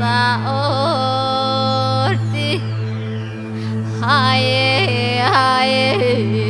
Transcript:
eğer orti. Haye haye.